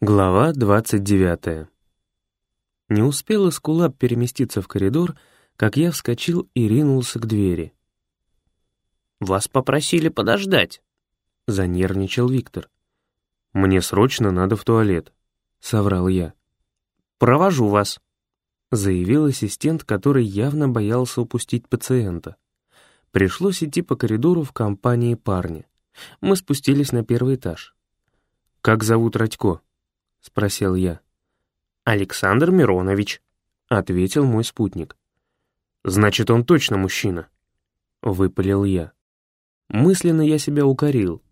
Глава 29. Не успел Эскулап переместиться в коридор, как я вскочил и ринулся к двери. «Вас попросили подождать», — занервничал Виктор. «Мне срочно надо в туалет», — соврал я. «Провожу вас», — заявил ассистент, который явно боялся упустить пациента. Пришлось идти по коридору в компании парня. Мы спустились на первый этаж. «Как зовут Радько?» — спросил я. «Александр Миронович», — ответил мой спутник. «Значит, он точно мужчина», — выпалил я. Мысленно я себя укорил.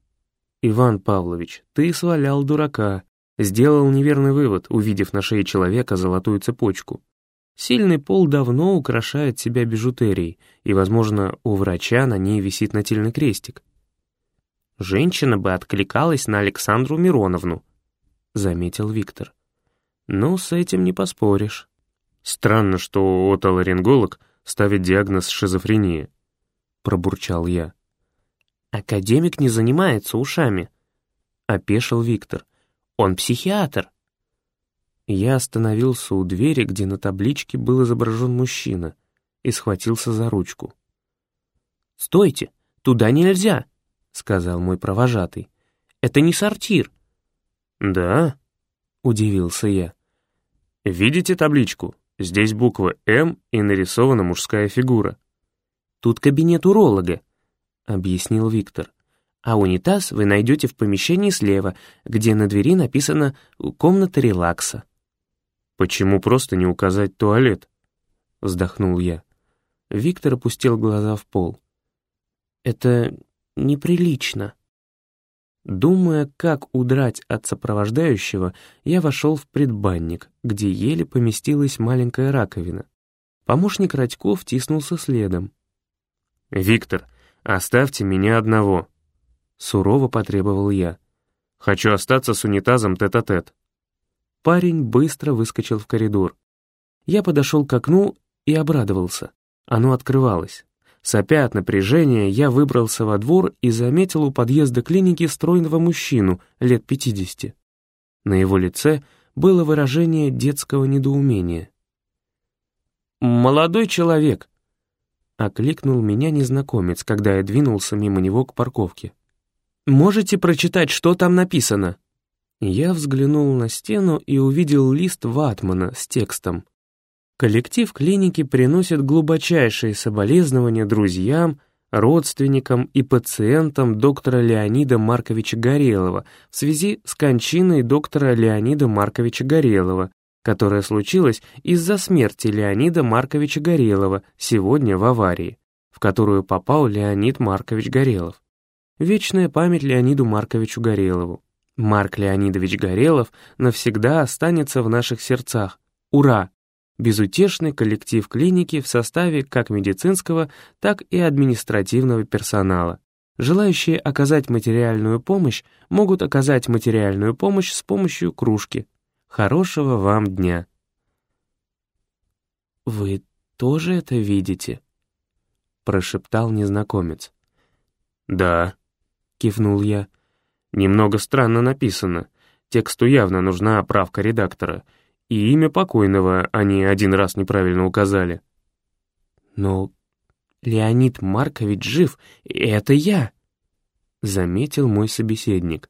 «Иван Павлович, ты свалял дурака, сделал неверный вывод, увидев на шее человека золотую цепочку. Сильный пол давно украшает себя бижутерией, и, возможно, у врача на ней висит нательный крестик. Женщина бы откликалась на Александру Мироновну, заметил Виктор. Ну, с этим не поспоришь. Странно, что отоларинголог ставит диагноз шизофрения, пробурчал я. Академик не занимается ушами, опешил Виктор. Он психиатр. Я остановился у двери, где на табличке был изображен мужчина, и схватился за ручку. «Стойте, туда нельзя!» — сказал мой провожатый. «Это не сортир». «Да?» — удивился я. «Видите табличку? Здесь буква «М» и нарисована мужская фигура». «Тут кабинет уролога», — объяснил Виктор. «А унитаз вы найдете в помещении слева, где на двери написано «Комната релакса». «Почему просто не указать туалет?» — вздохнул я. Виктор опустил глаза в пол. «Это неприлично». Думая, как удрать от сопровождающего, я вошел в предбанник, где еле поместилась маленькая раковина. Помощник Радько тиснулся следом. «Виктор, оставьте меня одного», — сурово потребовал я. «Хочу остаться с унитазом тет-а-тет». -тет. Парень быстро выскочил в коридор. Я подошел к окну и обрадовался. Оно открывалось. Сопя от напряжения, я выбрался во двор и заметил у подъезда клиники стройного мужчину лет пятидесяти. На его лице было выражение детского недоумения. «Молодой человек!» — окликнул меня незнакомец, когда я двинулся мимо него к парковке. «Можете прочитать, что там написано?» Я взглянул на стену и увидел лист ватмана с текстом Коллектив клиники приносит глубочайшие соболезнования друзьям, родственникам и пациентам доктора Леонида Марковича Горелова в связи с кончиной доктора Леонида Марковича Горелова, которая случилась из-за смерти Леонида Марковича Горелова сегодня в аварии, в которую попал Леонид Маркович Горелов. Вечная память Леониду Марковичу Горелову. Марк Леонидович Горелов навсегда останется в наших сердцах. Ура! безутешный коллектив клиники в составе как медицинского, так и административного персонала. Желающие оказать материальную помощь могут оказать материальную помощь с помощью кружки. Хорошего вам дня. «Вы тоже это видите?» — прошептал незнакомец. «Да», — кивнул я. «Немного странно написано. Тексту явно нужна оправка редактора — и имя покойного они один раз неправильно указали. «Но Леонид Маркович жив, это я», — заметил мой собеседник.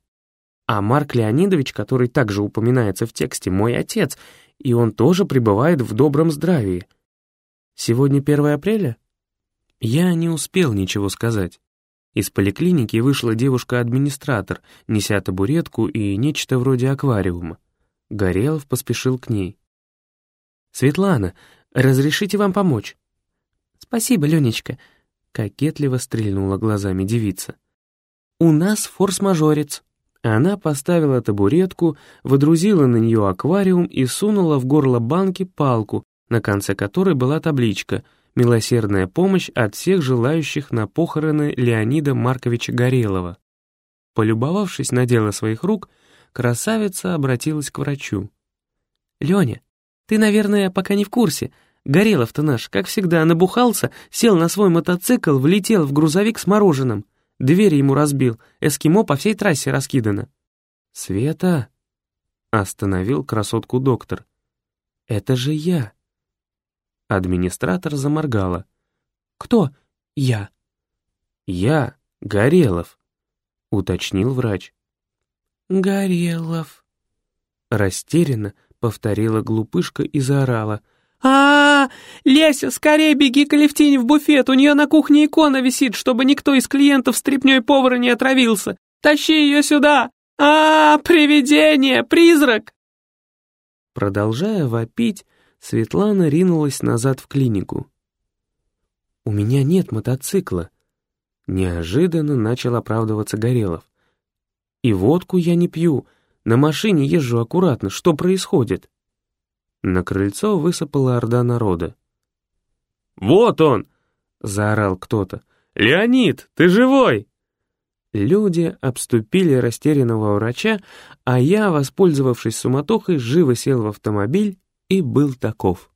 «А Марк Леонидович, который также упоминается в тексте, мой отец, и он тоже пребывает в добром здравии. Сегодня 1 апреля?» Я не успел ничего сказать. Из поликлиники вышла девушка-администратор, неся табуретку и нечто вроде аквариума. Горелов поспешил к ней. «Светлана, разрешите вам помочь?» «Спасибо, Ленечка», — кокетливо стрельнула глазами девица. «У нас форс-мажорец». Она поставила табуретку, водрузила на нее аквариум и сунула в горло банки палку, на конце которой была табличка «Милосердная помощь от всех желающих на похороны Леонида Марковича Горелова». Полюбовавшись на дело своих рук, красавица обратилась к врачу. «Леня, ты, наверное, пока не в курсе, Горелов-то наш, как всегда, набухался, сел на свой мотоцикл, влетел в грузовик с мороженым. Дверь ему разбил, эскимо по всей трассе раскидано». «Света!» — остановил красотку доктор. «Это же я!» Администратор заморгала. «Кто я?» «Я, Горелов», — уточнил врач. «Горелов», — растерянно повторила глупышка и заорала. а, -а, -а Леся, скорее беги к Алевтине в буфет, у нее на кухне икона висит, чтобы никто из клиентов стряпнёй повара не отравился. Тащи ее сюда! а, -а, -а Привидение! Призрак!» Продолжая вопить, Светлана ринулась назад в клинику. «У меня нет мотоцикла», — неожиданно начал оправдываться Горелов. «И водку я не пью, на машине езжу аккуратно, что происходит?» На крыльцо высыпала орда народа. «Вот он!» — заорал кто-то. «Леонид, ты живой!» Люди обступили растерянного врача, а я, воспользовавшись суматохой, живо сел в автомобиль и был таков.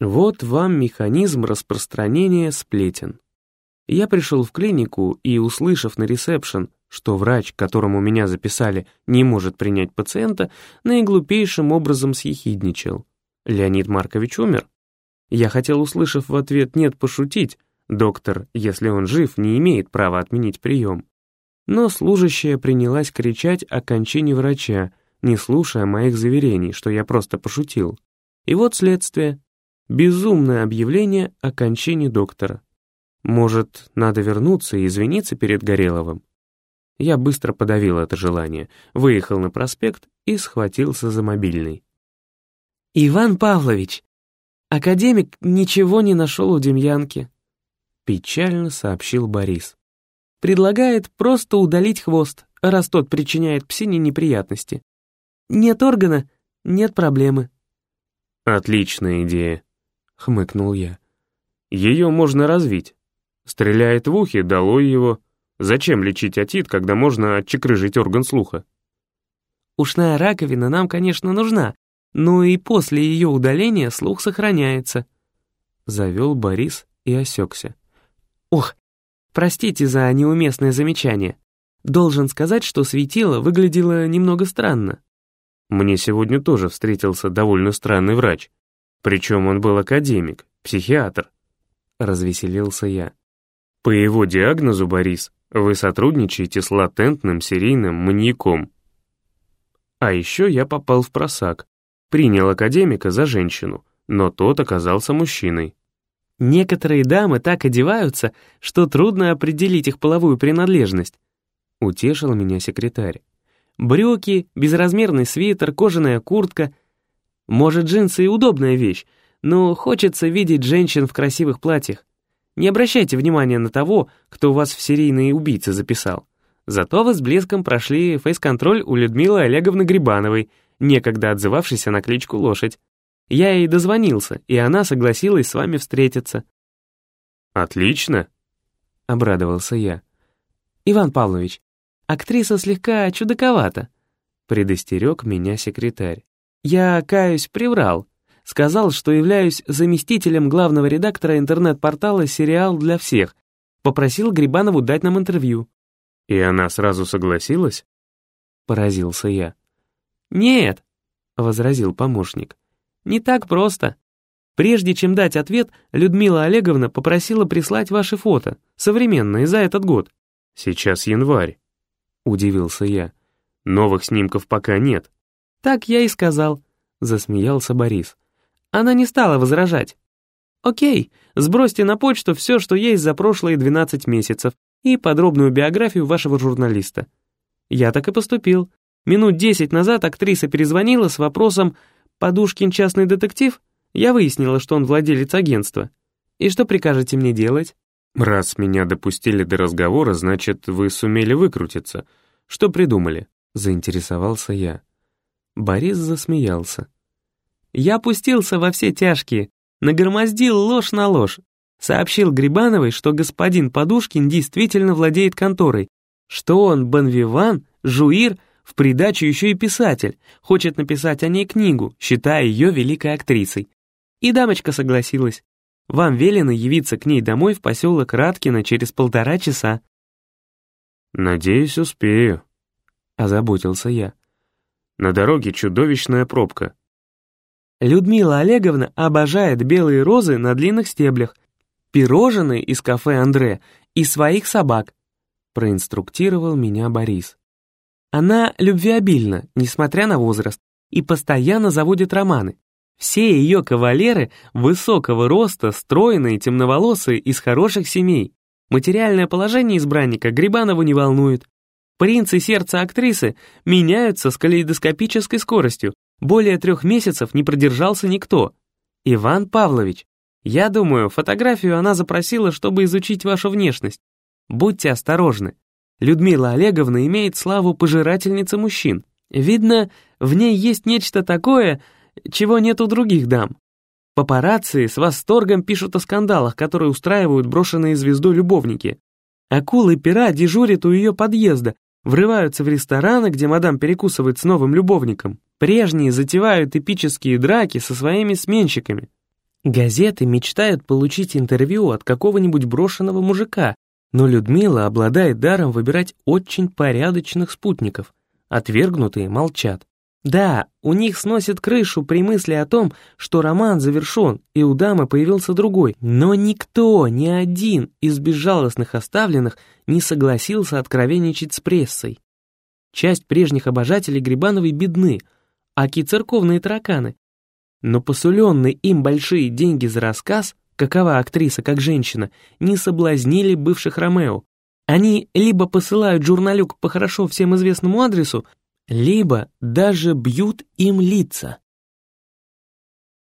Вот вам механизм распространения сплетен. Я пришел в клинику и, услышав на ресепшн, что врач, которому меня записали, не может принять пациента, наиглупейшим образом съехидничал. Леонид Маркович умер? Я хотел, услышав в ответ «нет», пошутить. Доктор, если он жив, не имеет права отменить прием. Но служащая принялась кричать о кончине врача, не слушая моих заверений, что я просто пошутил. И вот следствие. Безумное объявление о кончине доктора. Может, надо вернуться и извиниться перед Гореловым? Я быстро подавил это желание, выехал на проспект и схватился за мобильный. «Иван Павлович, академик ничего не нашел у Демьянки», печально сообщил Борис. «Предлагает просто удалить хвост, раз тот причиняет псине неприятности. Нет органа, нет проблемы». «Отличная идея», — хмыкнул я. «Ее можно развить. Стреляет в ухе, долой его. Зачем лечить отит, когда можно отчекрыжить орган слуха?» «Ушная раковина нам, конечно, нужна, но и после ее удаления слух сохраняется», — завел Борис и осекся. «Ох, простите за неуместное замечание. Должен сказать, что светило выглядело немного странно. Мне сегодня тоже встретился довольно странный врач. Причем он был академик, психиатр. Развеселился я. По его диагнозу, Борис, вы сотрудничаете с латентным серийным маньяком. А еще я попал в просак. Принял академика за женщину, но тот оказался мужчиной. Некоторые дамы так одеваются, что трудно определить их половую принадлежность. Утешил меня секретарь. Брюки, безразмерный свитер, кожаная куртка. Может, джинсы и удобная вещь, но хочется видеть женщин в красивых платьях. Не обращайте внимания на того, кто вас в серийные убийцы записал. Зато вы с блеском прошли фейс-контроль у Людмилы Олеговны Грибановой, некогда отзывавшейся на кличку «Лошадь». Я ей дозвонился, и она согласилась с вами встретиться. «Отлично», — обрадовался я. «Иван Павлович, Актриса слегка чудаковата», — предостерег меня секретарь. «Я, каюсь, приврал. Сказал, что являюсь заместителем главного редактора интернет-портала «Сериал для всех». Попросил Грибанову дать нам интервью». «И она сразу согласилась?» Поразился я. «Нет», — возразил помощник. «Не так просто. Прежде чем дать ответ, Людмила Олеговна попросила прислать ваши фото, современные, за этот год». «Сейчас январь», удивился я. «Новых снимков пока нет». «Так я и сказал», — засмеялся Борис. Она не стала возражать. «Окей, сбросьте на почту все, что есть за прошлые 12 месяцев, и подробную биографию вашего журналиста». Я так и поступил. Минут десять назад актриса перезвонила с вопросом «Подушкин частный детектив?» Я выяснила, что он владелец агентства. И что прикажете мне делать? «Раз меня допустили до разговора, значит, вы сумели выкрутиться. Что придумали?» — заинтересовался я. Борис засмеялся. «Я опустился во все тяжкие, нагромоздил ложь на ложь. Сообщил Грибановой, что господин Подушкин действительно владеет конторой, что он Бонвиван, жуир, в придачу еще и писатель, хочет написать о ней книгу, считая ее великой актрисой. И дамочка согласилась. Вам велено явиться к ней домой в поселок Раткино через полтора часа». «Надеюсь, успею», — озаботился я. «На дороге чудовищная пробка». Людмила Олеговна обожает белые розы на длинных стеблях, пирожные из кафе «Андре» и своих собак», — проинструктировал меня Борис. Она любвеобильна, несмотря на возраст, и постоянно заводит романы. Все ее кавалеры высокого роста, стройные, темноволосые, из хороших семей. Материальное положение избранника Грибанову не волнует. Принцы сердца актрисы меняются с калейдоскопической скоростью. Более трех месяцев не продержался никто. Иван Павлович, я думаю, фотографию она запросила, чтобы изучить вашу внешность. Будьте осторожны. Людмила Олеговна имеет славу пожирательницы мужчин. Видно, в ней есть нечто такое, чего нет у других дам. Папарацци с восторгом пишут о скандалах, которые устраивают брошенные звездой любовники. Акулы пера дежурят у ее подъезда, врываются в рестораны, где мадам перекусывает с новым любовником. Прежние затевают эпические драки со своими сменщиками. Газеты мечтают получить интервью от какого-нибудь брошенного мужика, но Людмила обладает даром выбирать очень порядочных спутников. Отвергнутые молчат. Да, у них сносит крышу при мысли о том, что роман завершен, и у дамы появился другой, но никто, ни один из безжалостных оставленных не согласился откровенничать с прессой. Часть прежних обожателей Грибановой бедны, аки церковные тараканы. Но посуленные им большие деньги за рассказ, какова актриса как женщина, не соблазнили бывших Ромео. Они либо посылают журналюк по хорошо всем известному адресу, либо даже бьют им лица.